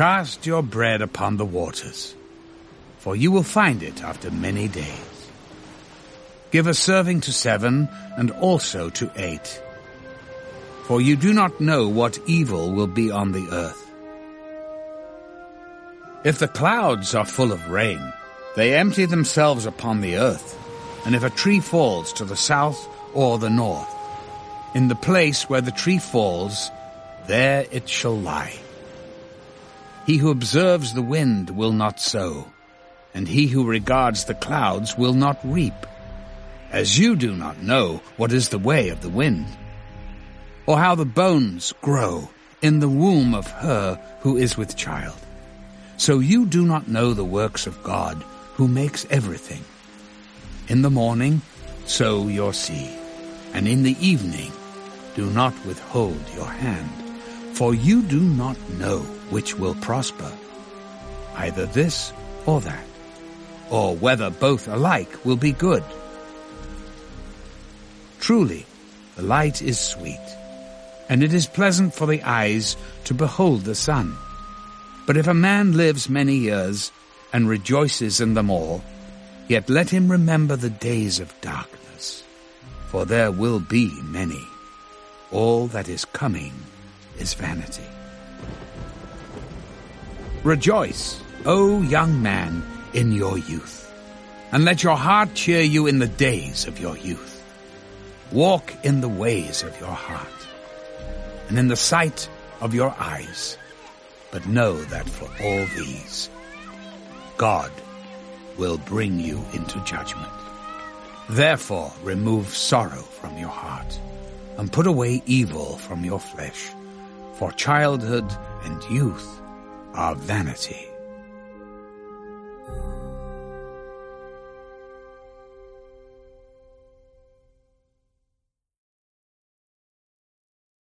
Cast your bread upon the waters, for you will find it after many days. Give a serving to seven, and also to eight. For you do not know what evil will be on the earth. If the clouds are full of rain, they empty themselves upon the earth, and if a tree falls to the south or the north, in the place where the tree falls, there it shall lie. He who observes the wind will not sow, and he who regards the clouds will not reap, as you do not know what is the way of the wind, or how the bones grow in the womb of her who is with child. So you do not know the works of God, who makes everything. In the morning sow your seed, and in the evening do not withhold your hand, for you do not know which will prosper, either this or that, or whether both alike will be good. Truly, the light is sweet, and it is pleasant for the eyes to behold the sun. But if a man lives many years and rejoices in them all, yet let him remember the days of darkness, for there will be many. All that is coming is vanity. Rejoice, O young man, in your youth, and let your heart cheer you in the days of your youth. Walk in the ways of your heart, and in the sight of your eyes. But know that for all these, God will bring you into judgment. Therefore remove sorrow from your heart, and put away evil from your flesh, for childhood and youth are vanity.